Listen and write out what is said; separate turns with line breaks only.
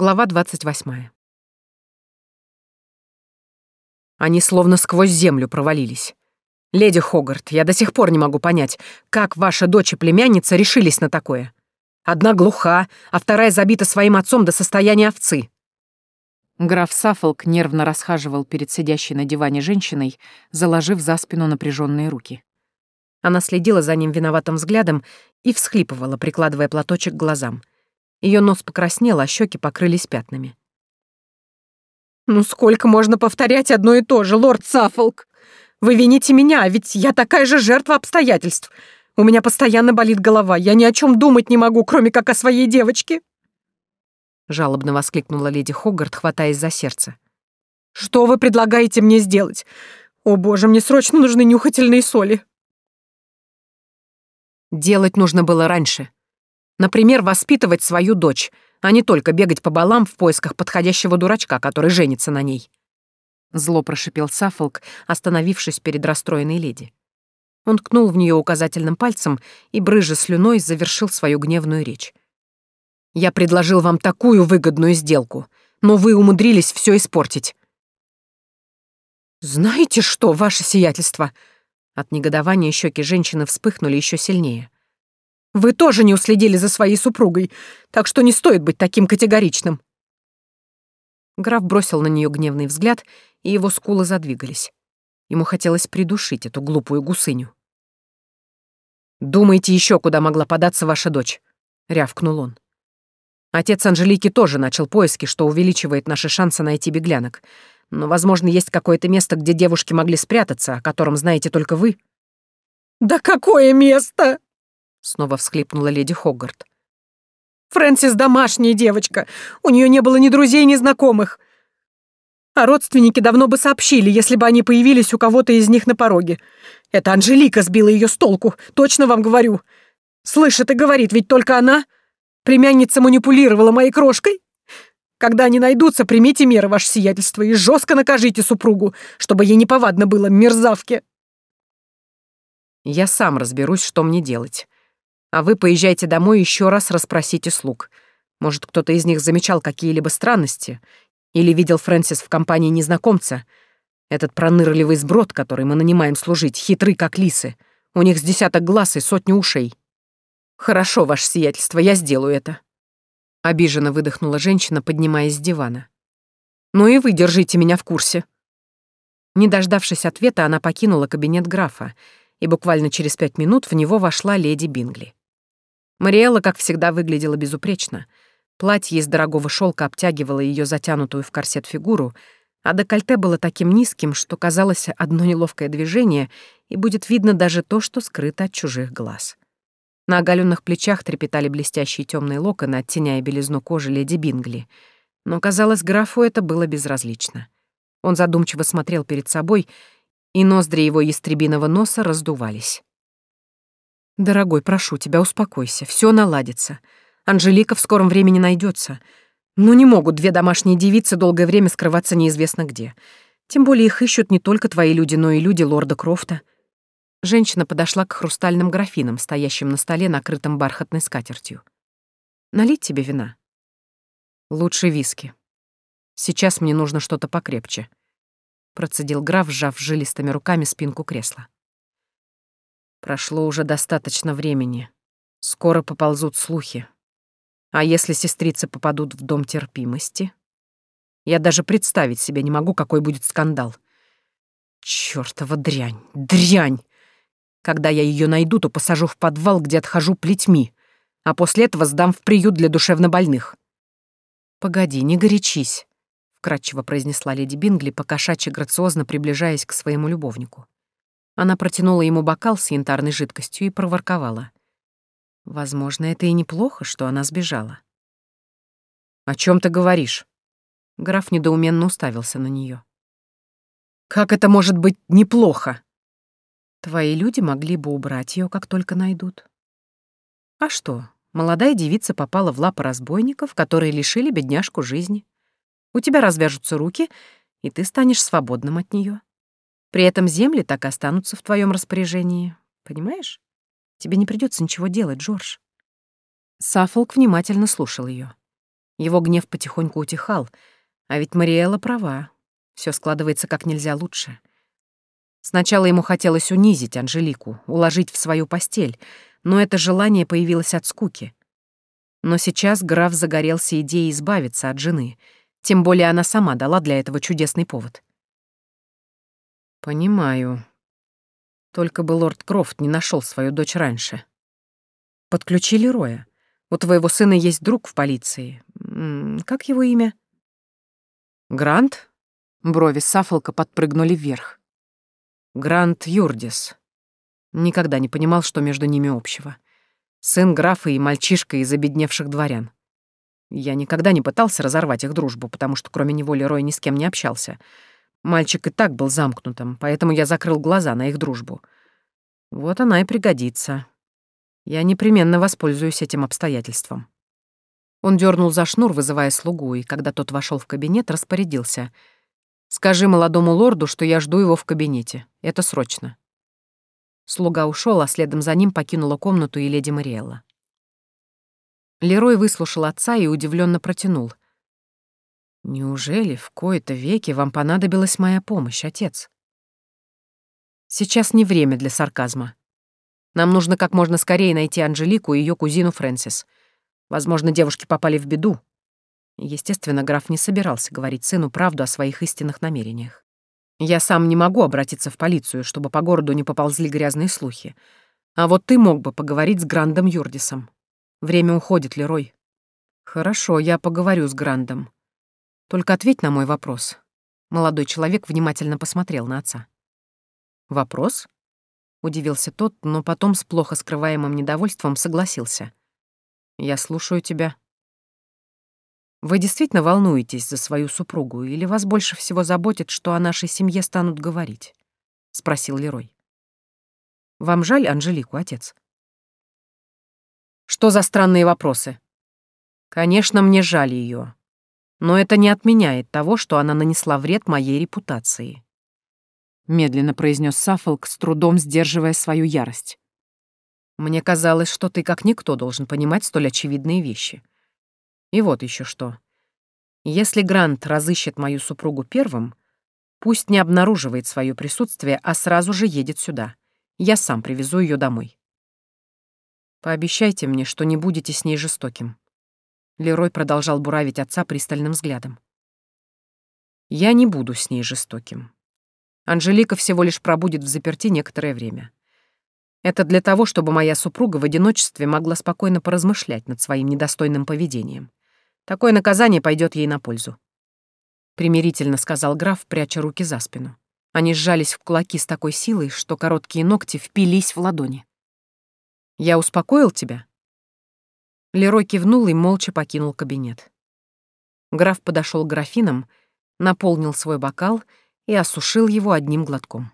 Глава 28. Они словно сквозь землю провалились. Леди Хогарт, я до сих пор не могу понять, как ваша дочь и племянница решились на такое. Одна глуха, а вторая забита своим отцом до состояния овцы. Граф Саффолк нервно расхаживал перед сидящей на диване женщиной, заложив за спину напряженные руки. Она следила за ним виноватым взглядом и всхлипывала, прикладывая платочек к глазам. Ее нос покраснел, а щеки покрылись пятнами. «Ну сколько можно повторять одно и то же, лорд Саффолк? Вы вините меня, ведь я такая же жертва обстоятельств. У меня постоянно болит голова, я ни о чем думать не могу, кроме как о своей девочке». Жалобно воскликнула леди Хогарт, хватаясь за сердце. «Что вы предлагаете мне сделать? О боже, мне срочно нужны нюхательные соли». Делать нужно было раньше. Например, воспитывать свою дочь, а не только бегать по балам в поисках подходящего дурачка, который женится на ней. Зло прошипел Саффолк, остановившись перед расстроенной леди. Он ткнул в нее указательным пальцем и, брыжа слюной, завершил свою гневную речь. «Я предложил вам такую выгодную сделку, но вы умудрились все испортить». «Знаете что, ваше сиятельство?» От негодования щеки женщины вспыхнули еще сильнее. «Вы тоже не уследили за своей супругой, так что не стоит быть таким категоричным». Граф бросил на нее гневный взгляд, и его скулы задвигались. Ему хотелось придушить эту глупую гусыню. «Думаете еще, куда могла податься ваша дочь?» — рявкнул он. Отец Анжелики тоже начал поиски, что увеличивает наши шансы найти беглянок. Но, возможно, есть какое-то место, где девушки могли спрятаться, о котором знаете только вы». «Да какое место?» — снова всхлипнула леди Хоггарт. «Фрэнсис домашняя девочка. У нее не было ни друзей, ни знакомых. А родственники давно бы сообщили, если бы они появились у кого-то из них на пороге. Это Анжелика сбила ее с толку, точно вам говорю. Слышит и говорит, ведь только она. Племянница манипулировала моей крошкой. Когда они найдутся, примите меры, ваше сиятельство, и жестко накажите супругу, чтобы ей неповадно было, мерзавке. Я сам разберусь, что мне делать. А вы поезжайте домой еще раз расспросите слуг. Может, кто-то из них замечал какие-либо странности или видел Фрэнсис в компании незнакомца. Этот пронырливый сброд, который мы нанимаем служить, хитрый, как лисы. У них с десяток глаз и сотни ушей. Хорошо, ваше сиятельство, я сделаю это. Обиженно выдохнула женщина, поднимаясь с дивана. «Ну и вы держите меня в курсе». Не дождавшись ответа, она покинула кабинет графа, и буквально через пять минут в него вошла леди Бингли. Мариэлла, как всегда, выглядела безупречно. Платье из дорогого шелка обтягивало ее затянутую в корсет фигуру, а декольте было таким низким, что казалось одно неловкое движение, и будет видно даже то, что скрыто от чужих глаз. На оголенных плечах трепетали блестящие темные локоны, оттеняя белизну кожи леди Бингли. Но, казалось, графу это было безразлично. Он задумчиво смотрел перед собой, и ноздри его ястребиного носа раздувались. «Дорогой, прошу тебя, успокойся, все наладится. Анжелика в скором времени найдется. Но не могут две домашние девицы долгое время скрываться неизвестно где. Тем более их ищут не только твои люди, но и люди лорда Крофта. Женщина подошла к хрустальным графинам, стоящим на столе, накрытым бархатной скатертью. «Налить тебе вина?» «Лучше виски. Сейчас мне нужно что-то покрепче», — процедил граф, сжав жилистыми руками спинку кресла. «Прошло уже достаточно времени. Скоро поползут слухи. А если сестрицы попадут в дом терпимости? Я даже представить себе не могу, какой будет скандал. Чёртова дрянь, дрянь! Когда я ее найду, то посажу в подвал, где отхожу плетьми, а после этого сдам в приют для душевнобольных. «Погоди, не горячись», — вкратчиво произнесла леди Бингли, покошачьи грациозно приближаясь к своему любовнику. Она протянула ему бокал с янтарной жидкостью и проворковала. Возможно, это и неплохо, что она сбежала. «О чем ты говоришь?» Граф недоуменно уставился на нее. «Как это может быть неплохо?» Твои люди могли бы убрать ее, как только найдут. А что, молодая девица попала в лапы разбойников, которые лишили бедняжку жизни. У тебя развяжутся руки, и ты станешь свободным от нее. При этом земли так и останутся в твоем распоряжении. Понимаешь? Тебе не придется ничего делать, Джордж. Саффолк внимательно слушал ее. Его гнев потихоньку утихал, а ведь Мариэла права. Все складывается как нельзя лучше. Сначала ему хотелось унизить Анжелику, уложить в свою постель, но это желание появилось от скуки. Но сейчас граф загорелся идеей избавиться от жены, тем более она сама дала для этого чудесный повод. «Понимаю. Только бы лорд Крофт не нашел свою дочь раньше. Подключили Роя. У твоего сына есть друг в полиции. Как его имя?» «Грант?» Брови Сафолка подпрыгнули вверх. «Грант Юрдис. Никогда не понимал, что между ними общего. Сын графа и мальчишка из обедневших дворян. Я никогда не пытался разорвать их дружбу, потому что кроме него Лерой ни с кем не общался. Мальчик и так был замкнутым, поэтому я закрыл глаза на их дружбу. Вот она и пригодится. Я непременно воспользуюсь этим обстоятельством. Он дернул за шнур, вызывая слугу, и когда тот вошел в кабинет, распорядился. «Скажи молодому лорду, что я жду его в кабинете. Это срочно». Слуга ушел, а следом за ним покинула комнату и леди Мариэлла. Лерой выслушал отца и удивленно протянул. «Неужели в кои-то веки вам понадобилась моя помощь, отец?» «Сейчас не время для сарказма. Нам нужно как можно скорее найти Анжелику и ее кузину Фрэнсис. Возможно, девушки попали в беду». Естественно, граф не собирался говорить сыну правду о своих истинных намерениях. Я сам не могу обратиться в полицию, чтобы по городу не поползли грязные слухи. А вот ты мог бы поговорить с Грандом Юрдисом. Время уходит, Лерой. Хорошо, я поговорю с Грандом. Только ответь на мой вопрос. Молодой человек внимательно посмотрел на отца. Вопрос? Удивился тот, но потом с плохо скрываемым недовольством согласился. Я слушаю тебя. Вы действительно волнуетесь за свою супругу или вас больше всего заботит, что о нашей семье станут говорить? спросил Лерой. Вам жаль Анжелику, отец? Что за странные вопросы? Конечно, мне жаль ее, но это не отменяет того, что она нанесла вред моей репутации. Медленно произнес Саффолк, с трудом сдерживая свою ярость. Мне казалось, что ты как никто должен понимать столь очевидные вещи. И вот еще что. Если Грант разыщет мою супругу первым, пусть не обнаруживает свое присутствие, а сразу же едет сюда. Я сам привезу ее домой. Пообещайте мне, что не будете с ней жестоким. Лерой продолжал буравить отца пристальным взглядом. Я не буду с ней жестоким. Анжелика всего лишь пробудет в заперти некоторое время. Это для того, чтобы моя супруга в одиночестве могла спокойно поразмышлять над своим недостойным поведением. Такое наказание пойдет ей на пользу. Примирительно сказал граф, пряча руки за спину. Они сжались в кулаки с такой силой, что короткие ногти впились в ладони. «Я успокоил тебя?» Лерой кивнул и молча покинул кабинет. Граф подошел к графинам, наполнил свой бокал и осушил его одним глотком.